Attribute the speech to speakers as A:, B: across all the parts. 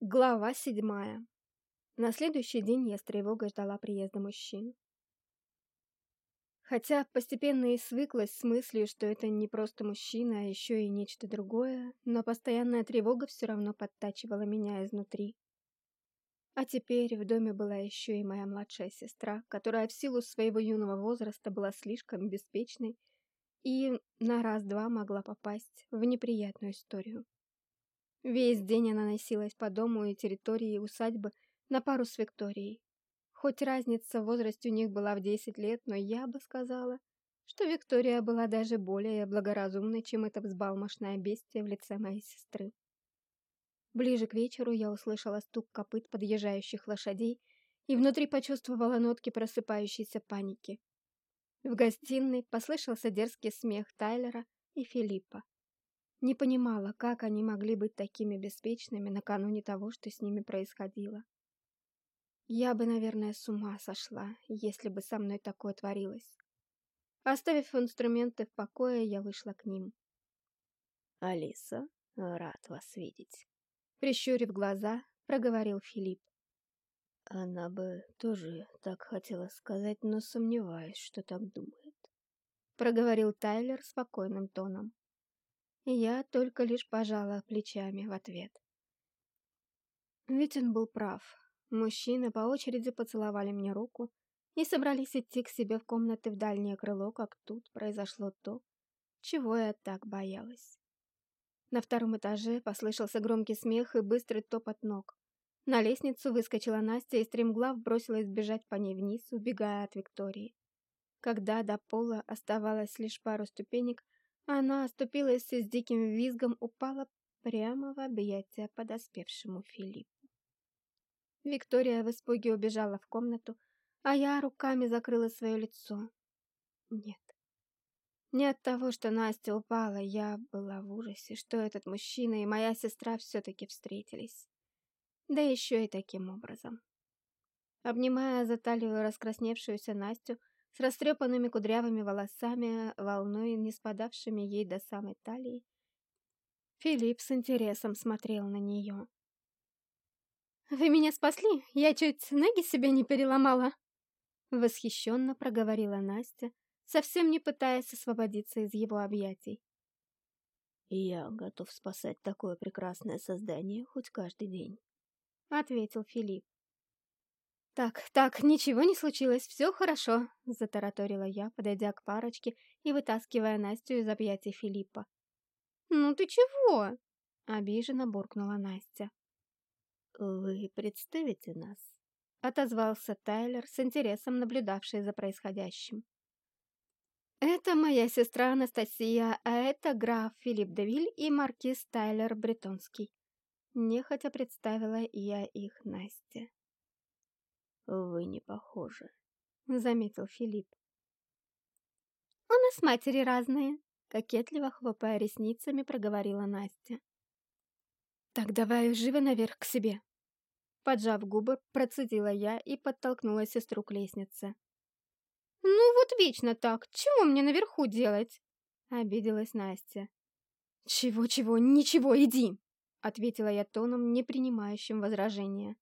A: Глава седьмая. На следующий день я с тревогой ждала приезда мужчин. Хотя постепенно и свыклась с мыслью, что это не просто мужчина, а еще и нечто другое, но постоянная тревога все равно подтачивала меня изнутри. А теперь в доме была еще и моя младшая сестра, которая в силу своего юного возраста была слишком беспечной и на раз-два могла попасть в неприятную историю. Весь день она носилась по дому и территории усадьбы на пару с Викторией. Хоть разница в возрасте у них была в 10 лет, но я бы сказала, что Виктория была даже более благоразумной, чем это взбалмошное бестие в лице моей сестры. Ближе к вечеру я услышала стук копыт подъезжающих лошадей и внутри почувствовала нотки просыпающейся паники. В гостиной послышался дерзкий смех Тайлера и Филиппа. Не понимала, как они могли быть такими беспечными накануне того, что с ними происходило. Я бы, наверное, с ума сошла, если бы со мной такое творилось. Оставив инструменты в покое, я вышла к ним.
B: «Алиса, рад вас видеть», —
A: прищурив глаза, проговорил Филипп.
B: Она бы тоже так хотела сказать, но сомневаюсь, что так думает.
A: Проговорил Тайлер спокойным тоном я только лишь пожала плечами в ответ. Ведь он был прав. Мужчины по очереди поцеловали мне руку и собрались идти к себе в комнаты в дальнее крыло, как тут произошло то, чего я так боялась. На втором этаже послышался громкий смех и быстрый топот ног. На лестницу выскочила Настя и стремглав бросилась бежать по ней вниз, убегая от Виктории. Когда до пола оставалось лишь пару ступенек, она оступилась и с диким визгом упала прямо в объятия подоспевшему Филиппу. Виктория в испуге убежала в комнату, а я руками закрыла свое лицо. Нет. Не от того, что Настя упала, я была в ужасе, что этот мужчина и моя сестра все-таки встретились. Да еще и таким образом. Обнимая за талию раскрасневшуюся Настю, с растрепанными кудрявыми волосами, волной, не спадавшими ей до самой талии. Филипп с интересом смотрел на нее. «Вы меня спасли? Я чуть ноги себе не переломала!» Восхищенно проговорила Настя, совсем не пытаясь освободиться из его объятий.
B: «Я готов спасать такое прекрасное создание хоть каждый день», —
A: ответил Филипп. «Так, так, ничего не случилось, все хорошо», — затараторила я, подойдя к парочке и вытаскивая Настю из объятий Филиппа. «Ну ты чего?» — обиженно буркнула Настя.
B: «Вы представите нас?»
A: — отозвался Тайлер, с интересом наблюдавший за происходящим. «Это моя сестра Анастасия, а это граф Филипп Девиль и маркиз Тайлер Бретонский». Нехотя представила я их Насте.
B: «Вы не похожи», —
A: заметил Филипп. «У нас матери разные», — кокетливо хлопая ресницами, проговорила Настя. «Так давай живо наверх к себе». Поджав губы, процедила я и подтолкнула сестру к лестнице. «Ну вот вечно так, чего мне наверху делать?» — обиделась Настя. «Чего-чего, ничего, иди!» — ответила я тоном, не принимающим возражения.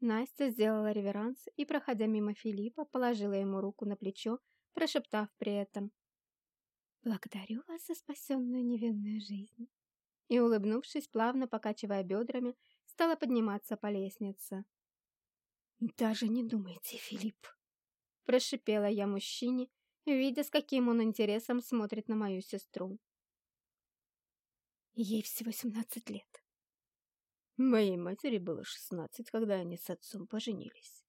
A: Настя сделала реверанс и, проходя мимо Филиппа, положила ему руку на плечо, прошептав при этом «Благодарю вас за спасенную невинную жизнь». И, улыбнувшись, плавно покачивая бедрами, стала подниматься по лестнице. «Даже не думайте, Филипп!» Прошипела я мужчине, видя, с каким он интересом смотрит на мою сестру. Ей всего семнадцать лет.
B: Моей матери было шестнадцать, когда они с отцом поженились.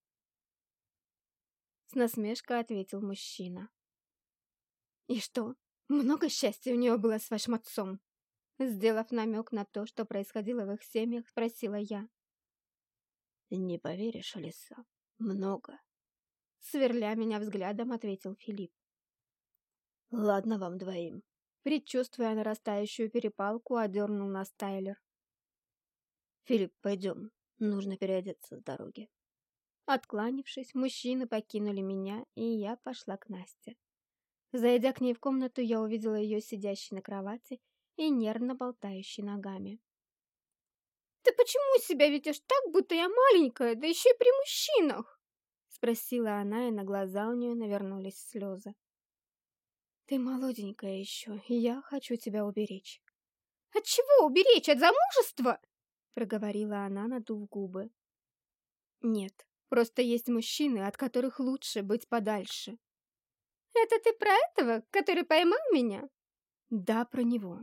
A: С насмешкой ответил мужчина. «И что, много счастья у нее было с вашим отцом?» Сделав намек на то, что происходило в их семьях, спросила я.
B: «Не поверишь, Алиса, много».
A: Сверля меня взглядом, ответил Филипп.
B: «Ладно вам двоим».
A: Предчувствуя нарастающую перепалку, одернул нас Тайлер.
B: «Филипп, пойдем. Нужно переодеться с дороги».
A: Откланившись, мужчины покинули меня, и я пошла к Насте. Зайдя к ней в комнату, я увидела ее сидящей на кровати и нервно болтающей ногами. ты почему себя ведешь так, будто я маленькая, да еще и при мужчинах?»
B: Спросила она, и на глаза у нее навернулись слезы. «Ты молоденькая еще, и я хочу тебя уберечь».
A: «От чего уберечь? От замужества?»
B: Проговорила она, надув губы. «Нет, просто есть мужчины, от которых лучше быть подальше».
A: «Это ты про этого, который поймал меня?»
B: «Да, про него».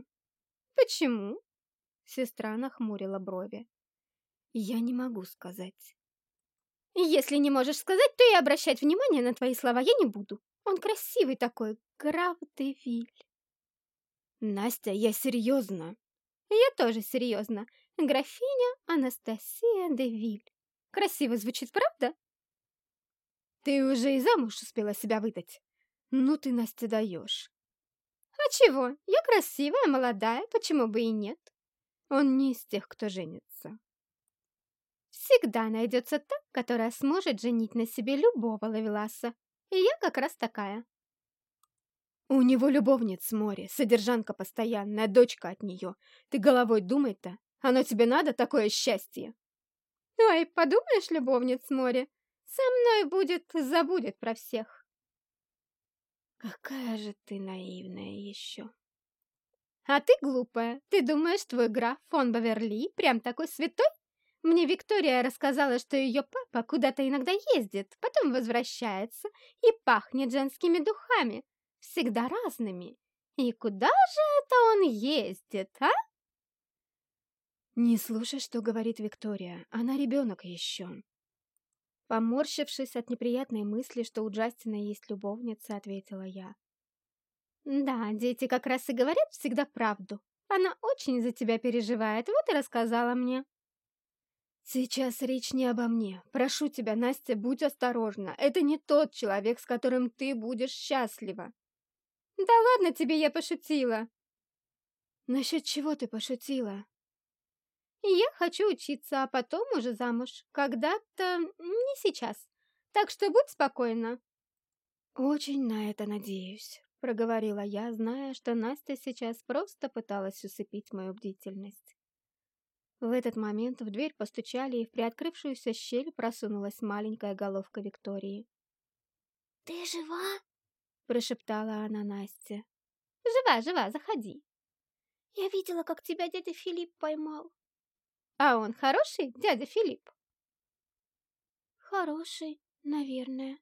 A: «Почему?»
B: Сестра нахмурила брови. «Я не могу сказать».
A: «Если не можешь сказать, то и обращать внимание на твои слова я не буду. Он красивый такой, граф де Виль».
B: «Настя, я серьезно!»
A: «Я тоже серьезно. Графиня Анастасия де Виль. Красиво звучит, правда?»
B: «Ты уже и замуж успела себя выдать. Ну ты, Настя, даешь».
A: «А чего? Я красивая, молодая, почему бы и нет?»
B: Он не из тех, кто женится.
A: Всегда найдется та, которая сможет женить на себе любого лавеласа. И я как раз такая.
B: У него любовниц море, содержанка постоянная, дочка от нее. Ты головой думай-то, оно тебе надо, такое счастье?
A: Ой, подумаешь, любовниц море, со мной будет, забудет про всех.
B: Какая же ты наивная еще.
A: А ты глупая. Ты думаешь, твой граф фон Баверли прям такой святой? Мне Виктория рассказала, что ее папа куда-то иногда ездит, потом возвращается и пахнет женскими духами. Всегда разными. И куда же это он ездит, а?
B: Не слушай, что говорит Виктория. Она ребенок еще. Поморщившись от неприятной мысли, что у Джастина есть любовница, ответила я.
A: Да, дети как раз и говорят всегда правду. Она очень за тебя переживает, вот и рассказала мне.
B: Сейчас речь не обо мне. Прошу тебя, Настя, будь осторожна. Это не тот человек, с которым ты будешь счастлива.
A: Да ладно тебе, я пошутила.
B: Насчет чего ты пошутила?
A: Я хочу учиться, а потом уже замуж. Когда-то, не сейчас. Так что будь спокойна.
B: Очень на это надеюсь. — проговорила я, зная, что Настя сейчас просто пыталась усыпить мою бдительность. В этот момент в дверь постучали, и в приоткрывшуюся щель просунулась маленькая головка Виктории.
A: «Ты жива?»
B: — прошептала она Насте.
A: «Жива, жива, заходи. Я видела, как тебя дядя Филипп поймал». «А он хороший, дядя Филипп?»
C: «Хороший, наверное»,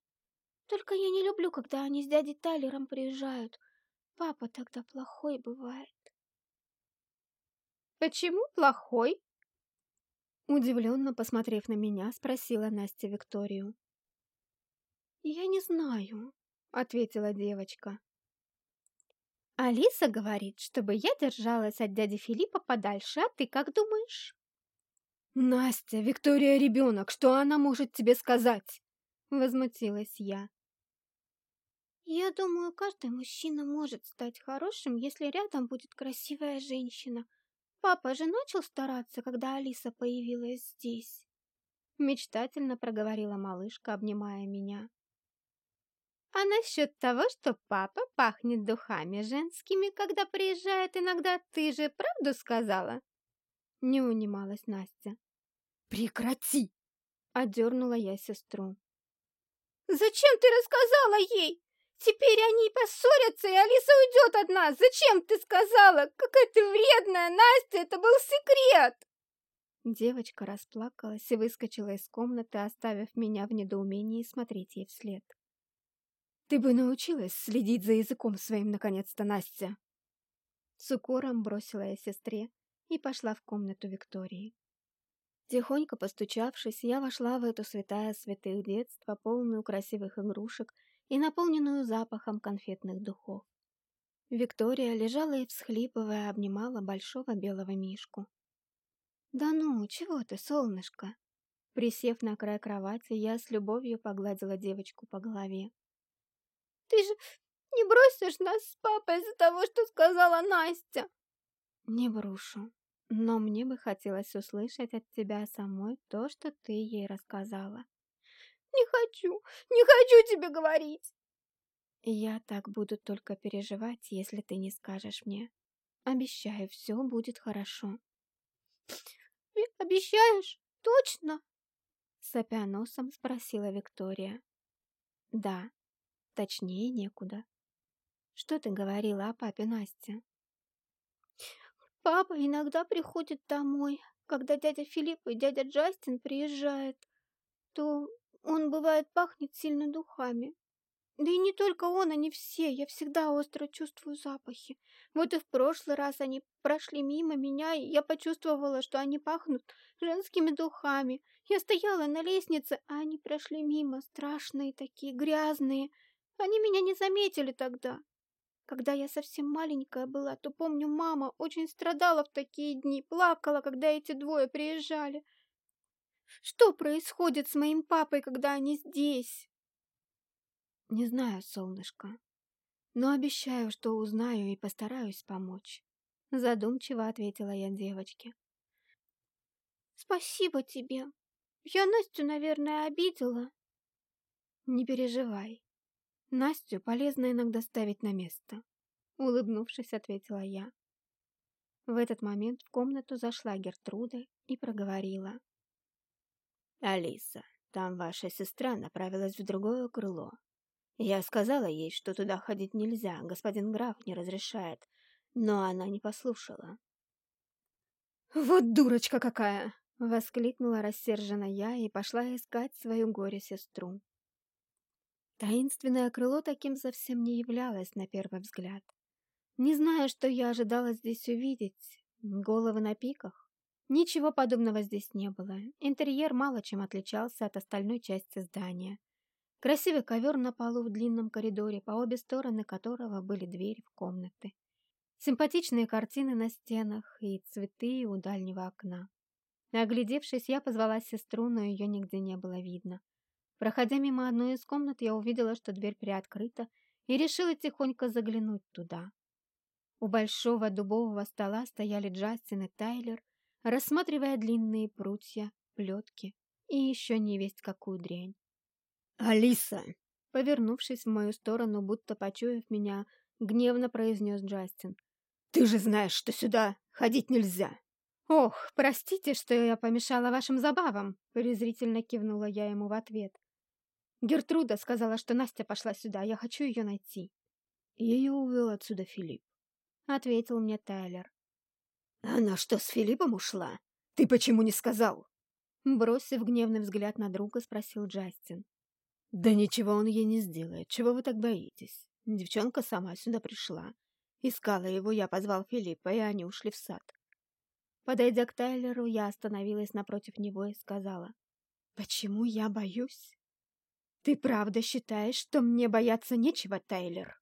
C: только я не люблю, когда они с дядей Тайлером приезжают. Папа тогда плохой бывает.
A: Почему плохой?
B: Удивленно посмотрев на меня, спросила Настя Викторию.
C: «Я не знаю», — ответила девочка.
A: «Алиса говорит, чтобы я держалась от дяди Филиппа подальше, а ты как думаешь?»
B: «Настя, Виктория ребенок, что она может тебе сказать?» Возмутилась я.
C: Я думаю, каждый мужчина может стать хорошим, если рядом будет красивая женщина. Папа же начал стараться, когда Алиса появилась здесь.
B: Мечтательно проговорила малышка, обнимая меня.
A: А насчет того, что папа пахнет духами женскими, когда приезжает иногда, ты же правду сказала?
B: Не унималась Настя. Прекрати! Одернула я сестру.
A: Зачем ты рассказала ей? Теперь они поссорятся, и Алиса уйдет от нас. Зачем ты сказала? Какая ты вредная, Настя, это был секрет!»
B: Девочка расплакалась и выскочила из комнаты, оставив меня в недоумении смотреть ей вслед. «Ты бы научилась следить за языком своим, наконец-то, Настя!» С укором бросила я сестре и пошла в комнату Виктории. Тихонько постучавшись, я вошла в эту святая святых детства, полную красивых игрушек и наполненную запахом конфетных духов. Виктория лежала и, всхлипывая, обнимала большого белого мишку. «Да ну, чего ты, солнышко?» Присев на край кровати, я с любовью погладила девочку по голове.
A: «Ты же не бросишь нас с папой из-за того, что сказала Настя?»
B: «Не брошу, но мне бы хотелось услышать от тебя самой то, что ты ей рассказала.
A: Не хочу, не хочу тебе говорить.
B: Я так буду только переживать, если ты не скажешь мне. Обещаю, все будет хорошо.
A: Обещаю.
C: Обещаешь? Точно?»
B: Сопя носом спросила Виктория. «Да, точнее некуда. Что ты говорила о папе Насте?»
C: «Папа иногда приходит домой, когда дядя Филипп и дядя Джастин приезжают, то он, бывает, пахнет сильно духами. Да и не только он, они все. Я всегда остро чувствую запахи. Вот и в прошлый раз они прошли мимо меня, и я почувствовала, что они пахнут женскими духами. Я стояла на лестнице, а они прошли мимо, страшные такие, грязные. Они меня не заметили тогда. Когда я совсем маленькая была, то помню, мама очень страдала в такие дни, плакала, когда эти двое приезжали. Что происходит с моим папой, когда они здесь?
B: Не знаю, солнышко, но обещаю, что узнаю и постараюсь помочь. Задумчиво ответила я девочке.
C: Спасибо тебе. Я Настю, наверное, обидела.
B: Не переживай. Настю полезно иногда ставить на место. Улыбнувшись, ответила я. В этот момент в комнату зашла Гертруда и проговорила.
D: «Алиса, там ваша сестра направилась в другое крыло. Я сказала ей, что туда ходить нельзя, господин граф не разрешает, но она не послушала.
B: «Вот дурочка какая!» — воскликнула рассерженно я и пошла искать свою горе-сестру. Таинственное крыло таким совсем не являлось на первый взгляд. Не знаю, что я ожидала здесь увидеть. Головы на пиках? Ничего подобного здесь не было. Интерьер мало чем отличался от остальной части здания. Красивый ковер на полу в длинном коридоре, по обе стороны которого были двери в комнаты. Симпатичные картины на стенах и цветы у дальнего окна. Оглядевшись, я позвала сестру, но ее нигде не было видно. Проходя мимо одной из комнат, я увидела, что дверь приоткрыта, и решила тихонько заглянуть туда. У большого дубового стола стояли Джастин и Тайлер, рассматривая длинные прутья, плетки и еще не весть какую дрянь.
D: «Алиса!»
B: Повернувшись в мою сторону, будто почуяв меня, гневно произнес Джастин.
D: «Ты же знаешь, что сюда ходить нельзя!»
B: «Ох, простите, что я помешала вашим забавам!» презрительно кивнула я ему в ответ. Гертруда сказала, что Настя пошла сюда, я хочу ее найти.
D: Ее увел отсюда Филипп.
B: Ответил мне Тайлер.
D: Она что, с Филиппом ушла? Ты почему не сказал?
B: Бросив гневный взгляд на друга, спросил Джастин.
D: Да ничего он ей не сделает. Чего вы так боитесь? Девчонка сама сюда пришла. Искала его, я позвал Филиппа, и они ушли в сад.
B: Подойдя к Тайлеру, я остановилась напротив него и сказала. «Почему я боюсь?» «Ты правда считаешь, что мне бояться нечего, Тайлер?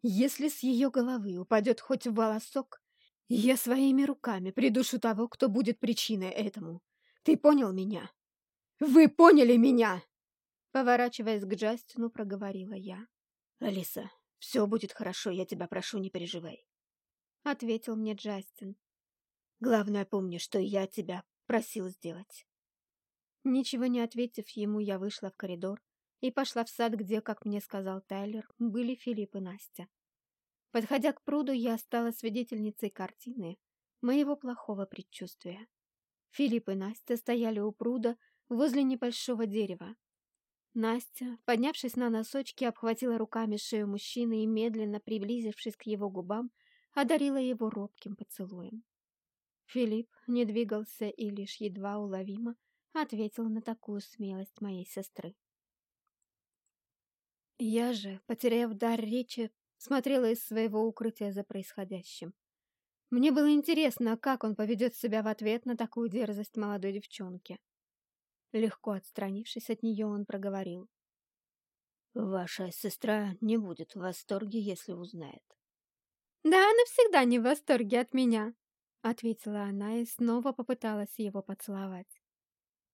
B: Если с ее головы упадет хоть волосок, я своими руками придушу того, кто будет причиной этому. Ты понял меня? Вы поняли меня!» Поворачиваясь к Джастину, проговорила я.
D: «Алиса, все будет хорошо, я тебя прошу, не переживай», —
B: ответил мне Джастин.
D: «Главное, помни, что я тебя просил сделать».
B: Ничего не ответив ему, я вышла в коридор и пошла в сад, где, как мне сказал Тайлер, были Филипп и Настя. Подходя к пруду, я стала свидетельницей картины моего плохого предчувствия. Филипп и Настя стояли у пруда возле небольшого дерева, Настя, поднявшись на носочки, обхватила руками шею мужчины и, медленно приблизившись к его губам, одарила его робким поцелуем. Филипп не двигался и лишь едва уловимо ответил на такую смелость моей сестры. Я же, потеряв дар речи, смотрела из своего укрытия за происходящим. Мне было интересно, как он поведет себя в ответ на такую дерзость молодой девчонки. Легко отстранившись от нее, он проговорил.
D: «Ваша сестра не будет в восторге, если узнает».
B: «Да она всегда не в восторге от меня», — ответила она и снова попыталась его поцеловать.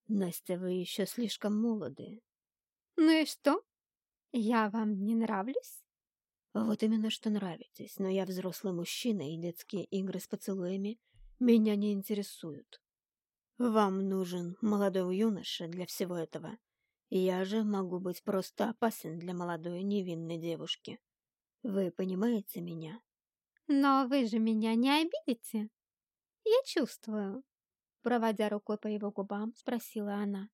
D: «Настя, вы еще слишком молоды».
B: «Ну и что? Я вам не нравлюсь?»
D: «Вот именно что нравитесь, но я взрослый мужчина, и детские игры с поцелуями меня не интересуют». Вам нужен молодой юноша для всего этого. Я же могу быть просто опасен для молодой невинной девушки. Вы понимаете меня?
B: Но вы же меня не обидите? Я чувствую.
A: Проводя рукой по его губам, спросила она.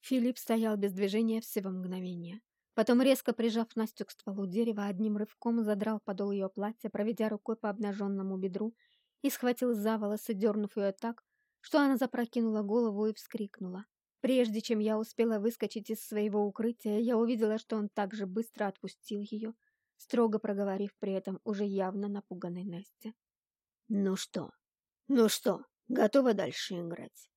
A: Филипп стоял без движения всего мгновения. Потом, резко прижав Настю к стволу дерева, одним рывком задрал подол ее платья, проведя рукой по обнаженному бедру и схватил за волосы, дернув ее так, что она запрокинула голову и вскрикнула. Прежде чем я успела выскочить из своего укрытия, я увидела, что он так же быстро отпустил ее, строго проговорив при этом уже явно напуганной Насте.
D: «Ну что? Ну что, готова дальше играть?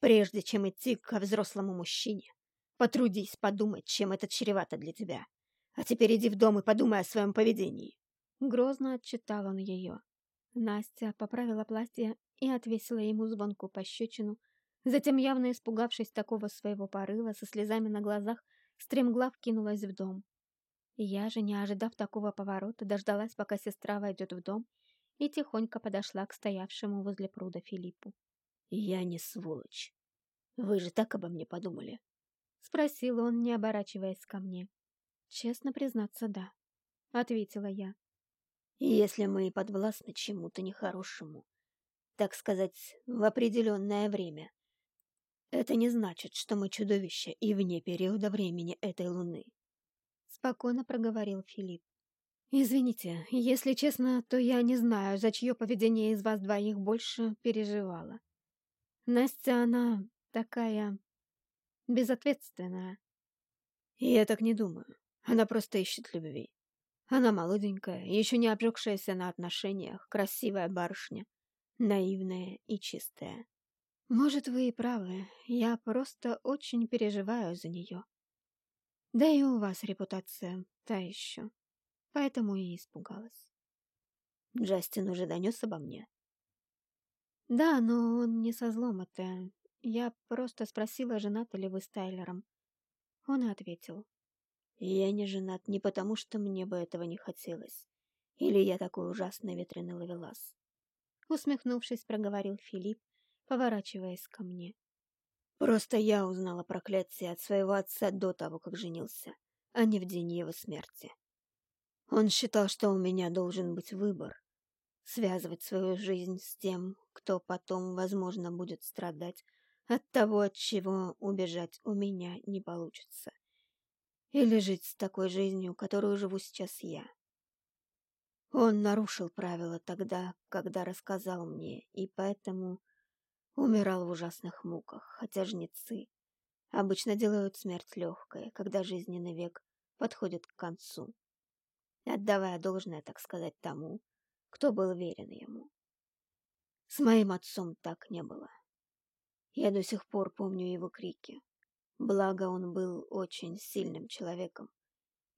D: Прежде чем идти ко взрослому мужчине, Потрудись подумать, чем это чревато для тебя. А теперь иди в дом и подумай о своем поведении.
A: Грозно отчитал он ее. Настя поправила платье и отвесила ему звонку пощечину, затем, явно испугавшись такого своего порыва, со слезами на глазах, стремглав кинулась в дом. Я же, не ожидав такого поворота, дождалась, пока сестра войдет в дом, и тихонько подошла к стоявшему возле пруда Филиппу.
D: «Я не сволочь. Вы же так обо мне подумали?»
A: Спросил он, не оборачиваясь ко мне. Честно признаться, да. Ответила я.
D: Если мы подвластны чему-то нехорошему, так сказать, в определенное время, это не значит, что мы чудовища и вне периода времени этой луны.
A: Спокойно проговорил Филипп. «Извините, если честно, то я не знаю, за чье поведение из вас двоих больше переживала. Настя, она такая безответственная.
D: Я так не думаю. Она просто ищет любви. Она молоденькая, еще не обжегшаяся на отношениях, красивая барышня, наивная и чистая.
A: Может, вы и правы, я просто очень переживаю за нее. Да и у вас репутация та еще, поэтому и испугалась.
D: Джастин уже донес обо мне?
A: Да, но он не со злом, это я просто спросила, женаты ли вы с Тайлером. Он ответил.
D: Я не женат не потому, что мне бы этого не хотелось. Или я такой ужасный ветреный ловелас.
A: Усмехнувшись, проговорил Филипп, поворачиваясь ко мне.
D: Просто я узнала проклятие от своего отца до того, как женился, а не в день его смерти. Он считал, что у меня должен быть выбор. Связывать свою жизнь с тем, кто потом, возможно, будет страдать от того, от чего убежать у меня не получится. Или жить с такой жизнью, которую живу сейчас я. Он нарушил правила тогда, когда рассказал мне, и поэтому умирал в ужасных муках, хотя жнецы обычно делают смерть легкой, когда жизненный век подходит к концу, отдавая должное, так сказать, тому, кто был верен ему. С моим отцом так не было. Я до сих пор помню его крики. Благо, он был очень сильным человеком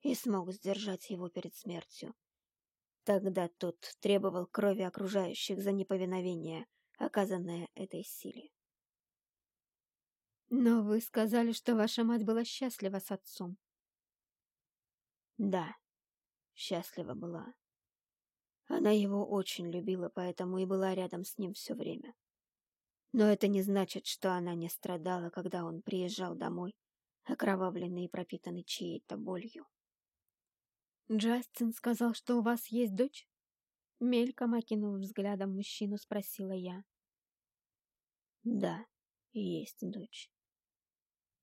D: и смог сдержать его перед смертью. Тогда тот требовал крови окружающих за неповиновение, оказанное этой силе.
A: Но вы сказали, что ваша мать была счастлива с отцом.
D: Да, счастлива была. Она его очень любила, поэтому и была рядом с ним все время. Но это не значит, что она не страдала, когда он приезжал домой, окровавленный и пропитанный чьей-то болью.
A: «Джастин сказал, что у вас есть дочь?» Мельком окинув взглядом мужчину, спросила я.
D: «Да, есть дочь.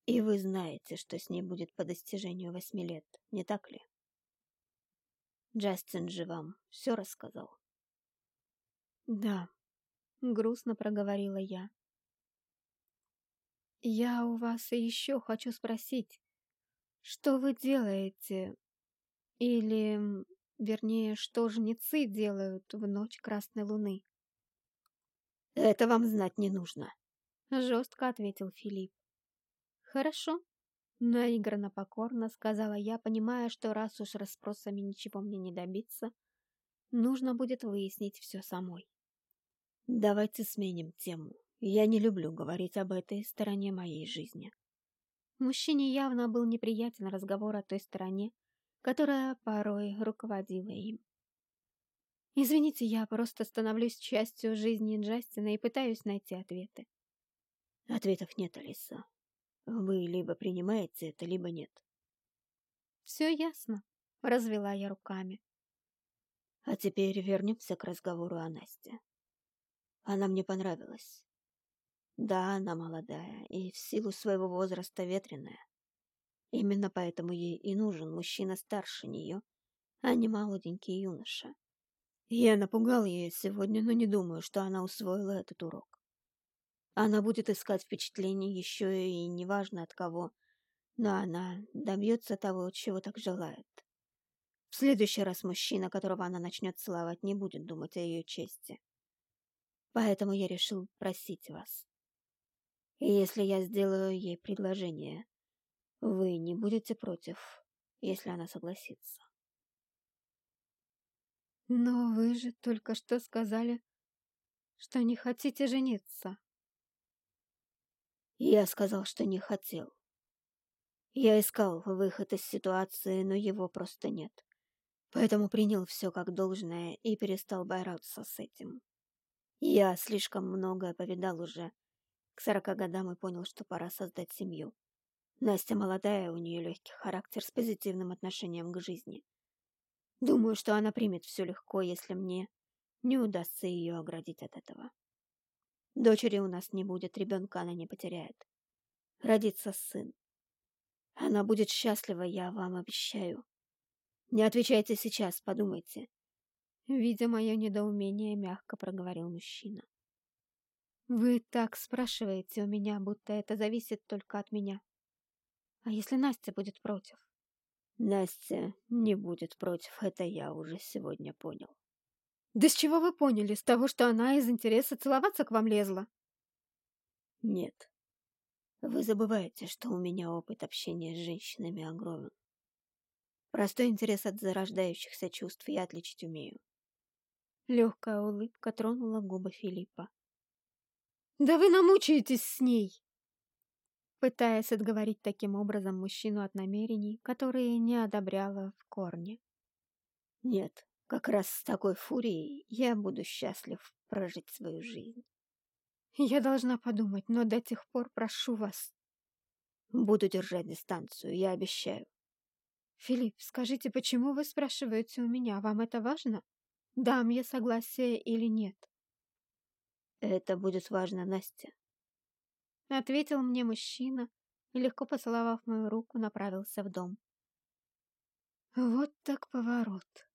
D: И вы знаете, что с ней будет по достижению восьми лет, не так ли?» Джастин же вам все рассказал?
A: «Да», грустно проговорила я. Я у вас еще хочу спросить, что вы делаете? Или, вернее, что жнецы делают в ночь Красной Луны?
D: Это вам знать не нужно,
A: жестко ответил Филипп. Хорошо, наигранно покорно сказала я, понимая, что раз уж расспросами ничего мне не добиться, нужно будет выяснить все самой.
D: Давайте сменим тему. Я не люблю говорить об этой стороне моей жизни.
A: Мужчине явно был неприятен разговор о той стороне, которая порой руководила им. Извините, я просто становлюсь частью жизни Джастина и пытаюсь найти ответы.
D: Ответов нет, Алиса. Вы либо принимаете это, либо нет.
A: Все ясно, развела я руками.
D: А теперь вернемся к разговору о Насте. Она мне понравилась. Да, она молодая и в силу своего возраста ветреная. Именно поэтому ей и нужен мужчина старше нее, а не молоденький юноша. Я напугал ее сегодня, но не думаю, что она усвоила этот урок. Она будет искать впечатлений еще и неважно от кого, но она добьется того, чего так желает. В следующий раз мужчина, которого она начнет целовать, не будет думать о ее чести. Поэтому я решил просить вас. И если я сделаю ей предложение, вы не будете против, если она согласится.
A: Но вы же только что сказали, что не хотите жениться.
D: Я сказал, что не хотел. Я искал выход из ситуации, но его просто нет. Поэтому принял все как должное и перестал бороться с этим. Я слишком многое повидал уже. К сорока годам и понял, что пора создать семью. Настя молодая, у нее легкий характер с позитивным отношением к жизни. Думаю, что она примет все легко, если мне не удастся ее оградить от этого. Дочери у нас не будет, ребенка она не потеряет. Родится сын. Она будет счастлива, я вам обещаю. Не отвечайте сейчас, подумайте.
A: Видя мое недоумение, мягко проговорил мужчина. Вы так спрашиваете у меня, будто это зависит только от меня. А если Настя будет против?
D: Настя не будет против, это я уже сегодня понял.
A: Да с чего вы поняли? С того, что она из интереса целоваться к вам лезла?
D: Нет. Вы забываете, что у меня опыт общения с женщинами огромен. Простой интерес от зарождающихся чувств я отличить умею.
A: Легкая улыбка тронула губы Филиппа. «Да вы намучаетесь с ней!» Пытаясь отговорить таким образом мужчину от намерений, которые не одобряла в корне.
D: «Нет, как раз с такой фурией я буду счастлив прожить свою жизнь.
A: Я должна подумать, но до тех пор прошу вас.
D: Буду держать дистанцию, я обещаю.
A: Филипп, скажите, почему вы спрашиваете у меня? Вам это важно? Дам я согласие или нет?
D: Это будет важно, Настя.
A: Ответил мне мужчина и, легко поцеловав мою руку, направился в дом. Вот так поворот.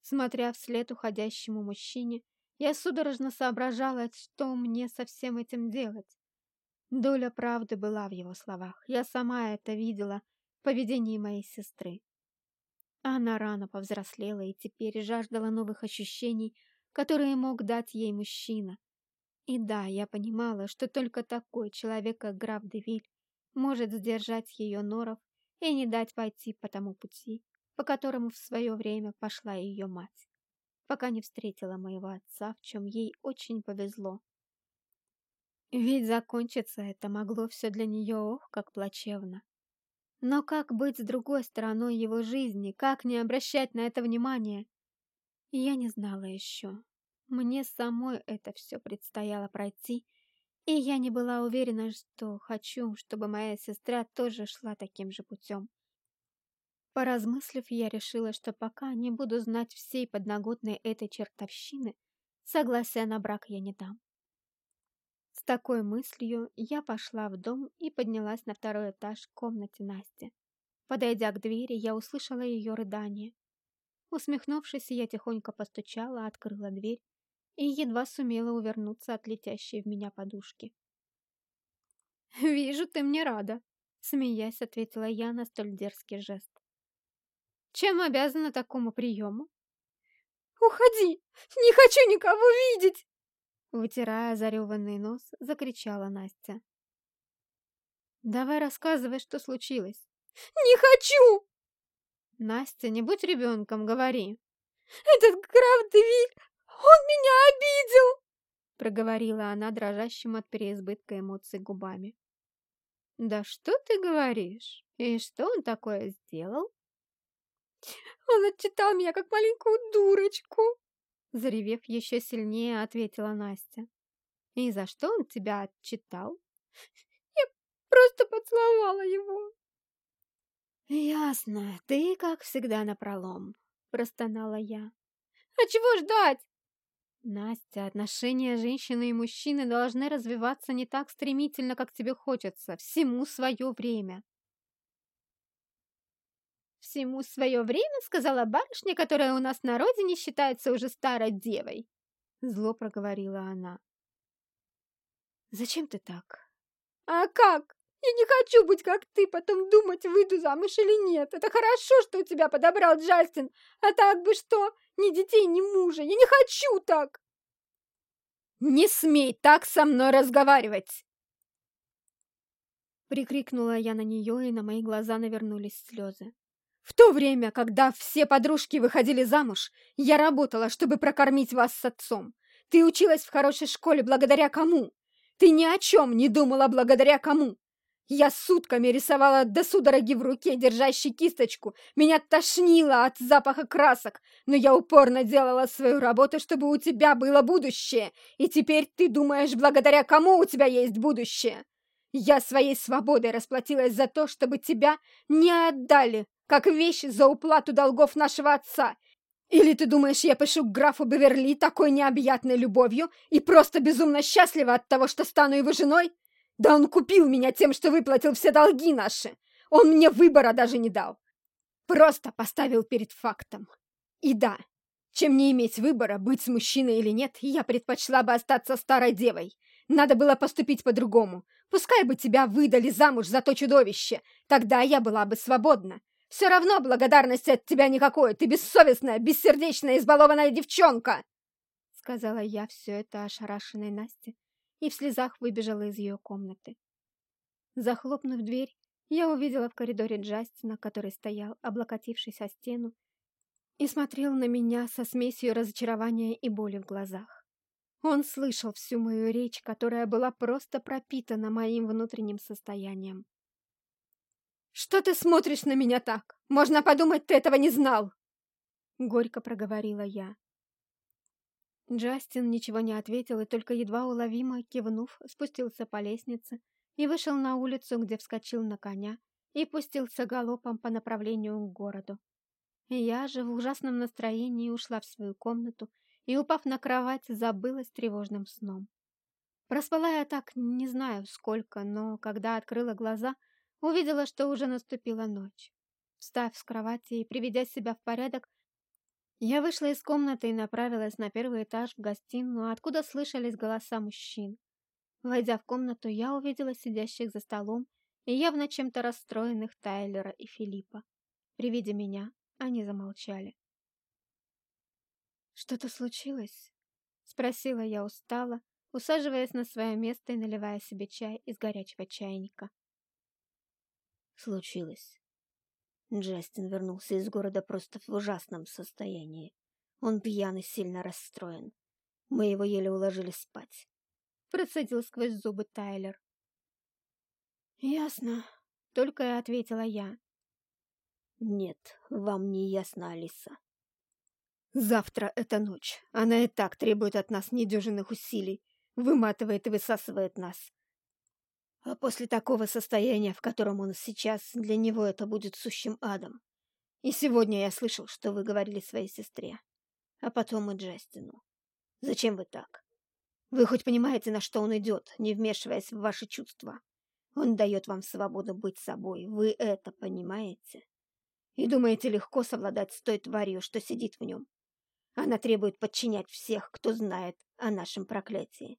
A: Смотря вслед уходящему мужчине, я судорожно соображала, что мне со всем этим делать. Доля правды была в его словах. Я сама это видела в поведении моей сестры. Она рано повзрослела и теперь жаждала новых ощущений, которые мог дать ей мужчина. И да, я понимала, что только такой человек, как граф Девиль, может сдержать ее норов и не дать пойти по тому пути, по которому в свое время пошла ее мать, пока не встретила моего отца, в чем ей очень повезло. Ведь закончиться это могло все для нее, ох, как плачевно. Но как быть с другой стороной его жизни, как не обращать на это внимание? Я не знала еще. Мне самой это все предстояло пройти, и я не была уверена, что хочу, чтобы моя сестра тоже шла таким же путем. Поразмыслив, я решила, что пока не буду знать всей подноготной этой чертовщины, согласия на брак я не дам. С такой мыслью я пошла в дом и поднялась на второй этаж к комнате Насти. Подойдя к двери, я услышала ее рыдание. Усмехнувшись, я тихонько постучала, открыла дверь и едва сумела увернуться от летящей в меня подушки. «Вижу, ты мне рада», — смеясь, ответила я на столь дерзкий жест. Чем обязана такому приему? «Уходи! Не хочу никого видеть!» Вытирая зареванный нос, закричала Настя. «Давай рассказывай, что случилось». «Не хочу!» «Настя, не будь ребенком, говори». «Этот граф Девиль, он меня обидел!» Проговорила она дрожащим от переизбытка эмоций губами. «Да что ты говоришь? И что он такое сделал?» Он отчитал меня как маленькую дурочку!» Заревев еще сильнее, ответила Настя. «И за что он тебя отчитал?» «Я просто поцеловала его!» «Ясно, ты, как всегда, напролом», — простонала я. «А чего ждать?» Настя, отношения женщины и мужчины должны развиваться не так стремительно, как тебе хочется. Всему свое время.
C: «Всему свое время», — сказала барышня, которая у нас на родине считается уже старой девой.
A: Зло проговорила она. «Зачем ты так?»
C: «А как? Я не хочу быть как ты, потом думать, выйду замуж или нет. Это хорошо, что у тебя подобрал Джастин, а так бы что? Ни детей, ни мужа. Я не хочу так!»
A: «Не смей так со мной разговаривать!» Прикрикнула я на нее, и на мои глаза навернулись слезы. В то время, когда все подружки выходили замуж, я работала, чтобы прокормить вас с отцом. Ты училась в хорошей школе благодаря кому? Ты ни о чем не думала благодаря кому? Я сутками рисовала до судороги в руке, держащей кисточку. Меня тошнило от запаха красок, но я упорно делала свою работу, чтобы у тебя было будущее. И теперь ты думаешь, благодаря кому у тебя есть будущее? Я своей свободой расплатилась за то, чтобы тебя не отдали как вещь за уплату долгов нашего отца. Или ты думаешь, я пишу к графу Беверли такой необъятной любовью и просто безумно счастлива от того, что стану его женой? Да он купил меня тем, что выплатил все долги наши. Он мне выбора даже не дал. Просто поставил перед фактом. И да, чем не иметь выбора, быть с мужчиной или нет, я предпочла бы остаться старой девой. Надо было поступить по-другому. Пускай бы тебя выдали замуж за то чудовище. Тогда я была бы свободна. Все равно благодарности от тебя никакой. Ты бессовестная, бессердечная, избалованная девчонка!» Сказала я все это ошарашенной Насте и в слезах выбежала из ее комнаты. Захлопнув дверь, я увидела в коридоре Джастина, который стоял, облокотившись о стену, и смотрел на меня со смесью разочарования и боли в глазах. Он слышал всю мою речь, которая была просто пропитана моим внутренним состоянием. «Что ты смотришь на меня так? Можно подумать, ты этого не знал!» Горько проговорила я. Джастин ничего не ответил и только едва уловимо кивнув, спустился по лестнице и вышел на улицу, где вскочил на коня и пустился галопом по направлению к городу. Я же в ужасном настроении ушла в свою комнату и, упав на кровать, забылась тревожным сном. Проспала я так не знаю сколько, но когда открыла глаза — Увидела, что уже наступила ночь. Встав с кровати и приведя себя в порядок, я вышла из комнаты и направилась на первый этаж в гостиную, откуда слышались голоса мужчин. Войдя в комнату, я увидела сидящих за столом и явно чем-то расстроенных Тайлера и Филиппа. При виде меня они замолчали. «Что-то случилось?» — спросила я устало, усаживаясь на свое место и наливая себе чай из горячего чайника
D: случилось. Джастин вернулся из города просто в ужасном состоянии. Он пьян и сильно расстроен. Мы его еле уложили спать.
A: Процедил сквозь зубы Тайлер. «Ясно», — только и ответила я.
D: «Нет, вам не ясно, Алиса».
A: «Завтра эта ночь. Она и так требует от нас недюжинных усилий, выматывает и высасывает нас. А после такого состояния, в котором он сейчас, для него это будет сущим адом. И сегодня я слышал, что вы говорили своей сестре, а потом и Джастину. Зачем вы так? Вы хоть понимаете, на что он идет, не вмешиваясь в ваши чувства? Он дает вам свободу быть собой, вы это понимаете? И думаете, легко совладать с той тварью, что сидит в нем? Она требует подчинять всех, кто знает о нашем проклятии.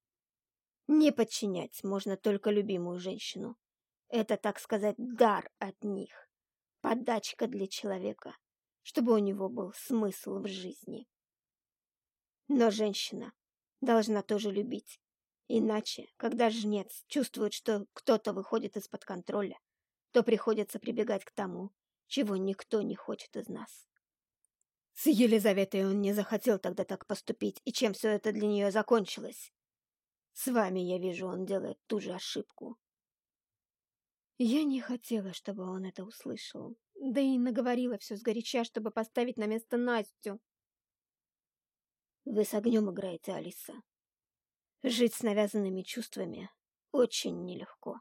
A: Не подчинять можно только любимую женщину. Это, так сказать, дар от них. Подачка для человека, чтобы у него был смысл в жизни. Но женщина должна тоже любить. Иначе, когда жнец чувствует, что кто-то выходит из-под контроля, то приходится прибегать к тому, чего никто не хочет из нас. С Елизаветой он не захотел тогда так поступить, и чем все это для нее закончилось? С вами, я вижу, он делает ту же ошибку. Я не хотела, чтобы он это услышал. Да и наговорила все сгоряча, чтобы поставить на место Настю. Вы с огнем играете, Алиса. Жить с навязанными чувствами очень нелегко.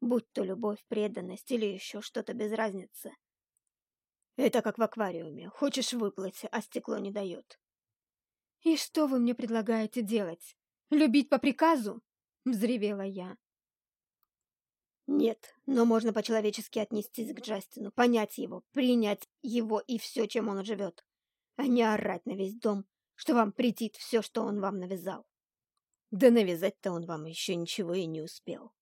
A: Будь то любовь, преданность или еще что-то без разницы. Это как в аквариуме. Хочешь выплыть, а стекло не дает.
B: «И что вы мне предлагаете делать? Любить по приказу?» — взревела я.
D: Нет, но можно по-человечески отнестись к Джастину, понять его, принять его и все, чем он живет, а не орать на весь дом, что вам претит все, что он вам навязал. Да навязать-то он вам еще ничего и не успел.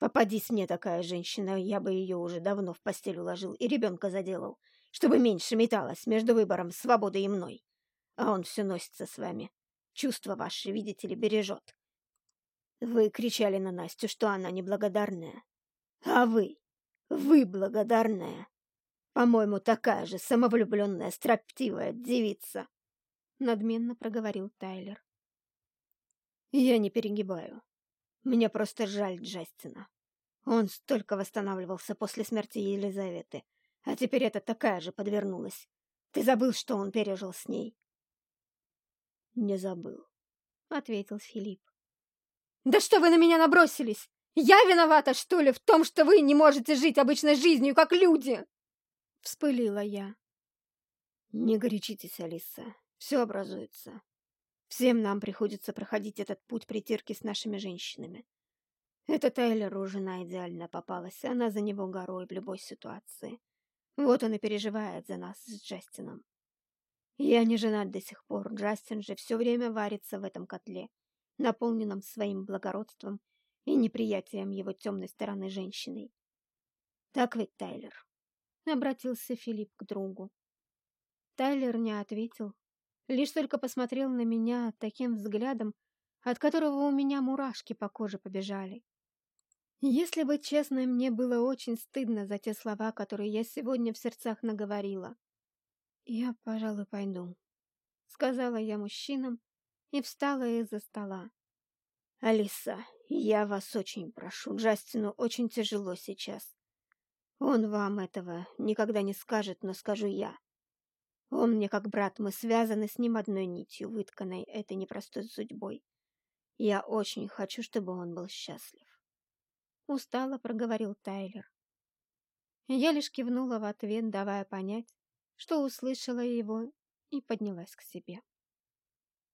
D: Попадись мне такая женщина, я бы ее уже давно в постель уложил и ребенка заделал, чтобы меньше металась между выбором свободы и мной. А он все носится с вами. Чувства ваши, видите ли, бережет. Вы кричали на Настю, что она неблагодарная. А вы? Вы благодарная? По-моему, такая же самовлюбленная, строптивая девица. Надменно проговорил Тайлер. Я не перегибаю. Мне просто жаль Джастина. Он столько восстанавливался после смерти Елизаветы, а теперь это такая же подвернулась. Ты забыл, что он пережил с ней? Не забыл, — ответил Филипп.
B: Да что вы на меня набросились? Я виновата, что ли, в том, что вы не можете жить обычной жизнью, как люди?» Вспылила я.
D: «Не горячитесь, Алиса. Все образуется. Всем нам приходится проходить этот путь притирки с нашими женщинами. Это Тайлеру жена идеально попалась, она за него горой в любой ситуации. Вот он и переживает за нас с Джастином. Я не женат до сих пор, Джастин же все время варится в этом котле, наполненном своим благородством и неприятием его темной стороны женщиной. Так ведь, Тайлер? Обратился Филипп к другу.
B: Тайлер не ответил, лишь только посмотрел на меня таким взглядом, от которого у меня мурашки по коже побежали. Если быть честной, мне было очень стыдно за те слова, которые я сегодня в сердцах наговорила. «Я, пожалуй, пойду», — сказала я мужчинам и встала из-за стола.
D: «Алиса, я вас очень прошу, Джастину очень тяжело сейчас. Он вам этого никогда не скажет, но скажу я. Он мне как брат, мы связаны с ним одной нитью, вытканной этой непростой судьбой. Я очень хочу, чтобы он был счастлив.
B: Устало проговорил Тайлер. Я лишь кивнула в ответ, давая понять, что услышала его, и поднялась к себе.